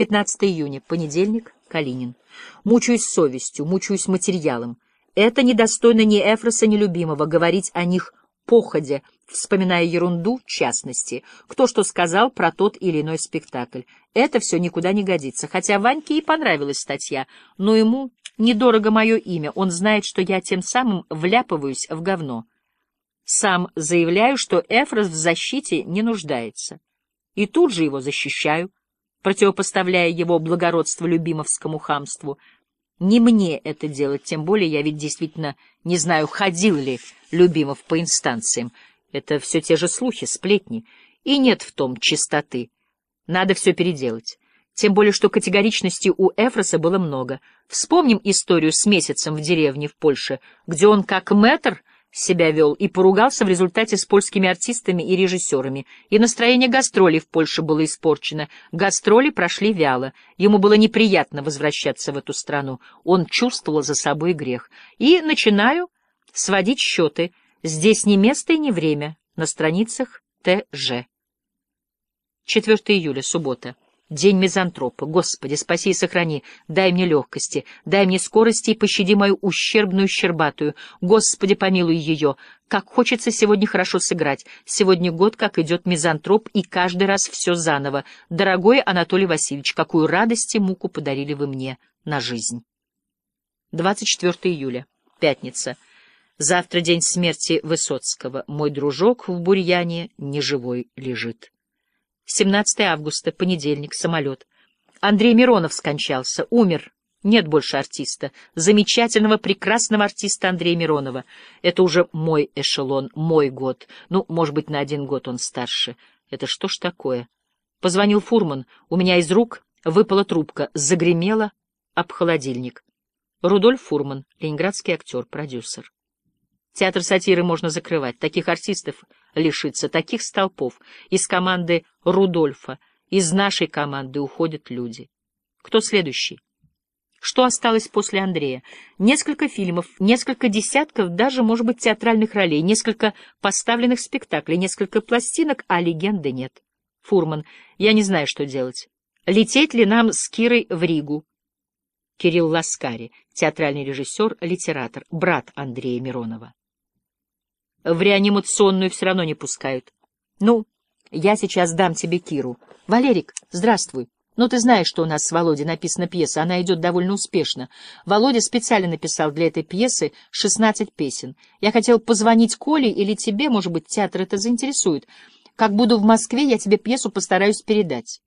15 июня, понедельник, Калинин. Мучаюсь совестью, мучаюсь материалом. Это недостойно ни Эфроса, ни любимого, говорить о них походя, вспоминая ерунду, частности, кто что сказал про тот или иной спектакль. Это все никуда не годится, хотя Ваньке и понравилась статья, но ему недорого мое имя, он знает, что я тем самым вляпываюсь в говно. Сам заявляю, что Эфрос в защите не нуждается. И тут же его защищаю, противопоставляя его благородство любимовскому хамству. Не мне это делать, тем более я ведь действительно не знаю, ходил ли Любимов по инстанциям. Это все те же слухи, сплетни. И нет в том чистоты. Надо все переделать. Тем более, что категоричности у Эфроса было много. Вспомним историю с месяцем в деревне в Польше, где он как мэтр себя вел и поругался в результате с польскими артистами и режиссерами. И настроение гастролей в Польше было испорчено. Гастроли прошли вяло. Ему было неприятно возвращаться в эту страну. Он чувствовал за собой грех. И начинаю сводить счеты. Здесь не место и не время. На страницах ТЖ. 4 июля, суббота. День мизантропа. Господи, спаси и сохрани. Дай мне легкости, дай мне скорости и пощади мою ущербную щербатую. Господи, помилуй ее. Как хочется сегодня хорошо сыграть. Сегодня год, как идет мизантроп, и каждый раз все заново. Дорогой Анатолий Васильевич, какую радость и муку подарили вы мне на жизнь. 24 июля. Пятница. Завтра день смерти Высоцкого. Мой дружок в бурьяне неживой лежит. 17 августа, понедельник, самолет. Андрей Миронов скончался, умер. Нет больше артиста. Замечательного, прекрасного артиста Андрея Миронова. Это уже мой эшелон, мой год. Ну, может быть, на один год он старше. Это что ж такое? Позвонил фурман. У меня из рук выпала трубка. Загремела об холодильник. Рудольф Фурман, ленинградский актер, продюсер. Театр сатиры можно закрывать. Таких артистов лишиться, таких столпов. Из команды Рудольфа, из нашей команды уходят люди. Кто следующий? Что осталось после Андрея? Несколько фильмов, несколько десятков, даже, может быть, театральных ролей, несколько поставленных спектаклей, несколько пластинок, а легенды нет. Фурман, я не знаю, что делать. Лететь ли нам с Кирой в Ригу? Кирилл Ласкари, театральный режиссер, литератор, брат Андрея Миронова. В реанимационную все равно не пускают. Ну, я сейчас дам тебе Киру. Валерик, здравствуй. Ну, ты знаешь, что у нас с Володей написана пьеса, она идет довольно успешно. Володя специально написал для этой пьесы 16 песен. Я хотел позвонить Коле или тебе, может быть, театр это заинтересует. Как буду в Москве, я тебе пьесу постараюсь передать.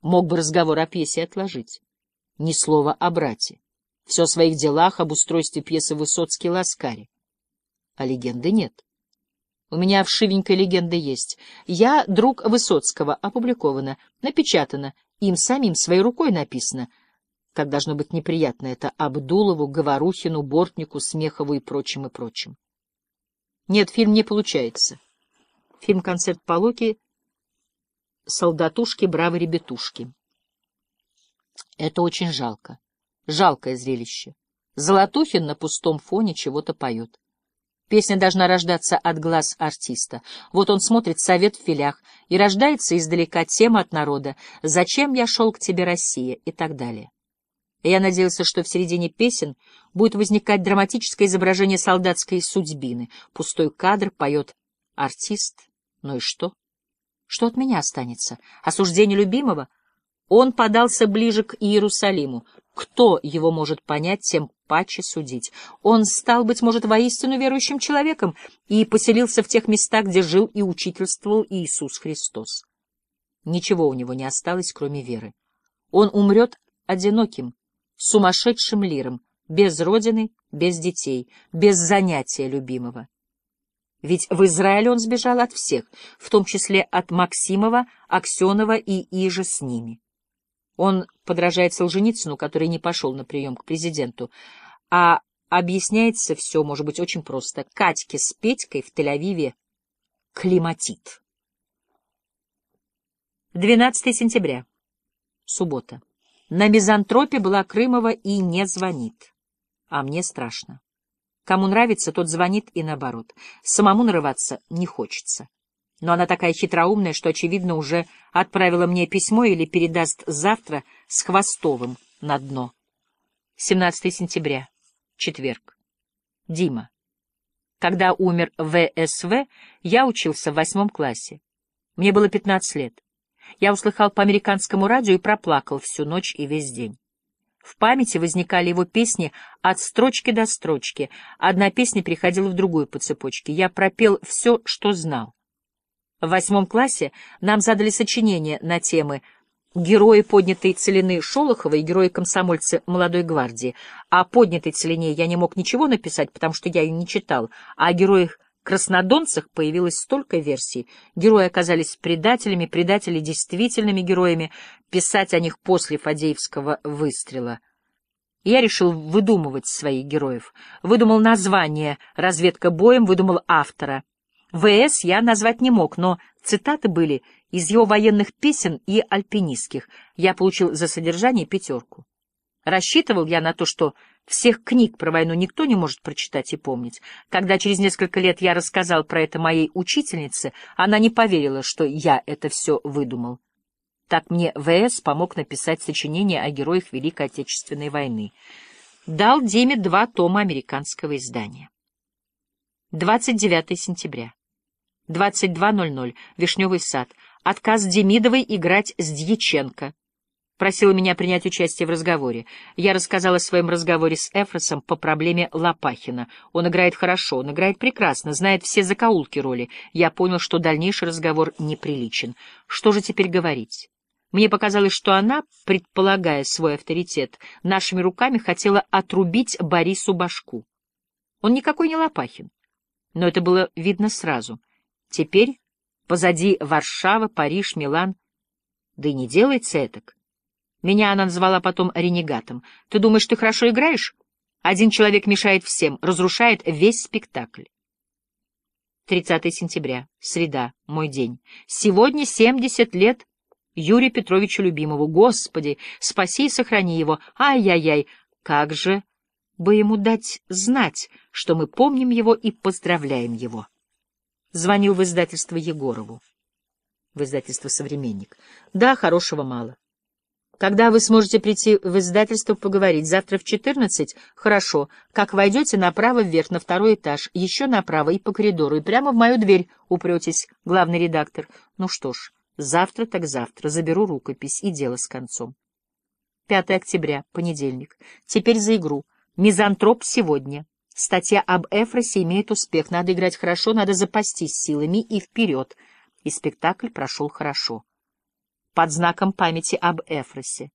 Мог бы разговор о пьесе отложить. Ни слова о брате. Все о своих делах, об устройстве пьесы Высоцкий Ласкари а легенды нет. У меня вшивенькая легенда есть. Я друг Высоцкого, опубликовано, напечатано, им самим своей рукой написано. Как должно быть неприятно это Абдулову, Говорухину, Бортнику, Смехову и прочим, и прочим. Нет, фильм не получается. Фильм-концерт Полоки «Солдатушки, бравы ребятушки». Это очень жалко. Жалкое зрелище. Золотухин на пустом фоне чего-то поет. Песня должна рождаться от глаз артиста. Вот он смотрит совет в филях, и рождается издалека тема от народа «Зачем я шел к тебе, Россия?» и так далее. Я надеялся, что в середине песен будет возникать драматическое изображение солдатской судьбины. Пустой кадр поет артист. Ну и что? Что от меня останется? Осуждение любимого? Он подался ближе к Иерусалиму. Кто его может понять, тем паче судить. Он стал, быть может, воистину верующим человеком и поселился в тех местах, где жил и учительствовал Иисус Христос. Ничего у него не осталось, кроме веры. Он умрет одиноким, сумасшедшим лиром, без родины, без детей, без занятия любимого. Ведь в Израиле он сбежал от всех, в том числе от Максимова, Аксенова и Иже с ними. Он подражает Солженицыну, который не пошел на прием к президенту, а объясняется все, может быть, очень просто. Катьке с Петькой в Тель-Авиве климатит. 12 сентября. Суббота. На мизантропе была Крымова и не звонит. А мне страшно. Кому нравится, тот звонит и наоборот. Самому нарываться не хочется. Но она такая хитроумная, что, очевидно, уже отправила мне письмо или передаст завтра с Хвостовым на дно. 17 сентября. Четверг. Дима. Когда умер ВСВ, я учился в восьмом классе. Мне было 15 лет. Я услыхал по американскому радио и проплакал всю ночь и весь день. В памяти возникали его песни от строчки до строчки. Одна песня переходила в другую по цепочке. Я пропел все, что знал. В восьмом классе нам задали сочинение на темы «Герои поднятой целины Шолохова» и «Герои-комсомольцы молодой гвардии». О поднятой целине я не мог ничего написать, потому что я ее не читал, а о героях краснодонцах появилось столько версий. Герои оказались предателями, предатели действительными героями, писать о них после Фадеевского выстрела. Я решил выдумывать своих героев. Выдумал название «Разведка боем», выдумал автора. ВС я назвать не мог, но цитаты были из его военных песен и альпинистских. Я получил за содержание пятерку. Рассчитывал я на то, что всех книг про войну никто не может прочитать и помнить. Когда через несколько лет я рассказал про это моей учительнице, она не поверила, что я это все выдумал. Так мне ВС помог написать сочинение о героях Великой Отечественной войны. Дал Деме два тома американского издания. 29 сентября. 22.00. Вишневый сад. Отказ Демидовой играть с Дьяченко просила меня принять участие в разговоре. Я рассказала о своем разговоре с Эфросом по проблеме Лопахина. Он играет хорошо, он играет прекрасно, знает все закоулки роли. Я понял, что дальнейший разговор неприличен. Что же теперь говорить? Мне показалось, что она, предполагая свой авторитет, нашими руками хотела отрубить Борису башку. Он никакой не Лопахин. Но это было видно сразу. Теперь позади Варшава, Париж, Милан. Да и не делается этак. Меня она назвала потом ренегатом. Ты думаешь, ты хорошо играешь? Один человек мешает всем, разрушает весь спектакль. 30 сентября, среда, мой день. Сегодня 70 лет Юрию Петровичу Любимову. Господи, спаси и сохрани его. Ай-яй-яй, как же бы ему дать знать, что мы помним его и поздравляем его. Звонил в издательство Егорову. В издательство «Современник». Да, хорошего мало. Когда вы сможете прийти в издательство поговорить? Завтра в четырнадцать? Хорошо. Как войдете, направо вверх, на второй этаж, еще направо и по коридору, и прямо в мою дверь упретесь, главный редактор. Ну что ж, завтра так завтра. Заберу рукопись, и дело с концом. 5 октября, понедельник. Теперь за игру. Мизантроп сегодня. Статья об Эфросе имеет успех. Надо играть хорошо, надо запастись силами и вперед. И спектакль прошел хорошо под знаком памяти об Эфросе.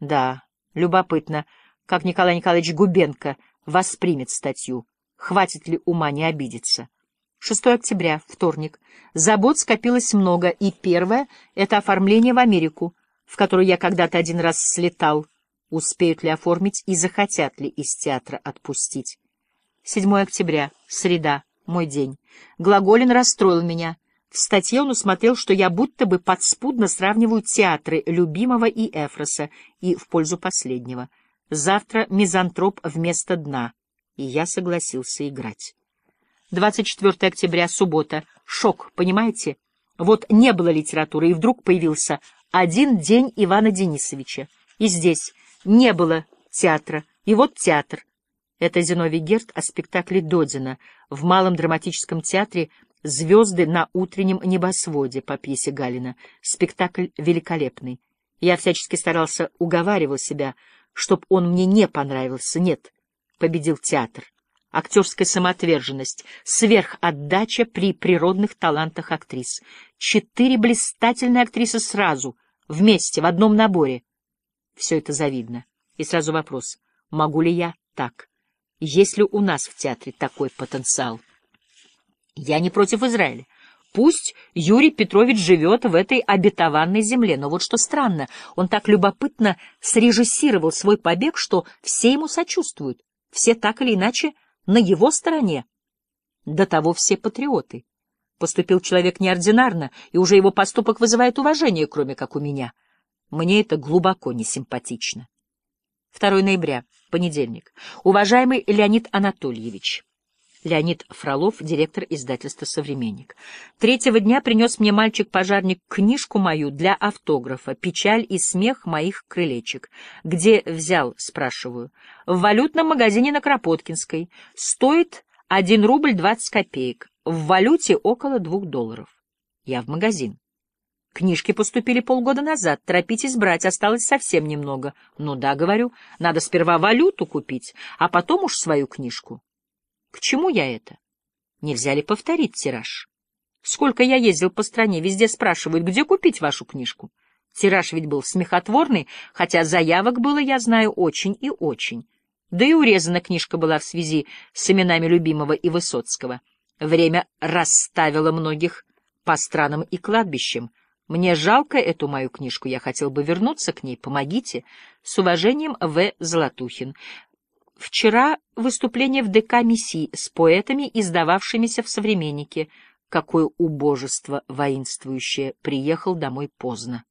Да, любопытно, как Николай Николаевич Губенко воспримет статью. Хватит ли ума не обидеться? 6 октября, вторник. Забот скопилось много, и первое — это оформление в Америку, в которую я когда-то один раз слетал. Успеют ли оформить и захотят ли из театра отпустить? 7 октября, среда, мой день. Глаголин расстроил меня. В статье он усмотрел, что я будто бы подспудно сравниваю театры Любимого и Эфроса, и в пользу последнего. Завтра мизантроп вместо дна, и я согласился играть. 24 октября, суббота. Шок, понимаете? Вот не было литературы, и вдруг появился один день Ивана Денисовича. И здесь не было театра, и вот театр. Это Зиновий Герт о спектакле Додина в Малом драматическом театре «Звезды на утреннем небосводе» по пьесе Галина. Спектакль великолепный. Я всячески старался уговаривать себя, чтоб он мне не понравился. Нет, победил театр. Актерская самоотверженность, сверхотдача при природных талантах актрис. Четыре блистательные актрисы сразу, вместе, в одном наборе. Все это завидно. И сразу вопрос, могу ли я так? Есть ли у нас в театре такой потенциал? Я не против Израиля. Пусть Юрий Петрович живет в этой обетованной земле, но вот что странно, он так любопытно срежиссировал свой побег, что все ему сочувствуют, все так или иначе на его стороне. До того все патриоты. Поступил человек неординарно, и уже его поступок вызывает уважение, кроме как у меня. Мне это глубоко не симпатично. 2 ноября, понедельник. Уважаемый Леонид Анатольевич, Леонид Фролов, директор издательства «Современник». Третьего дня принес мне мальчик-пожарник книжку мою для автографа «Печаль и смех моих крылечек». «Где взял?» — спрашиваю. «В валютном магазине на Кропоткинской. Стоит один рубль двадцать копеек. В валюте около двух долларов. Я в магазин. Книжки поступили полгода назад. Торопитесь брать, осталось совсем немного. Ну да, говорю, надо сперва валюту купить, а потом уж свою книжку. К чему я это? Нельзя ли повторить тираж? Сколько я ездил по стране, везде спрашивают, где купить вашу книжку. Тираж ведь был смехотворный, хотя заявок было, я знаю, очень и очень. Да и урезана книжка была в связи с именами любимого и Высоцкого. Время расставило многих по странам и кладбищам. Мне жалко эту мою книжку, я хотел бы вернуться к ней, помогите. С уважением, В. Золотухин. Вчера выступление в ДК МИСИ с поэтами, издававшимися в «Современнике». Какое убожество воинствующее, приехал домой поздно.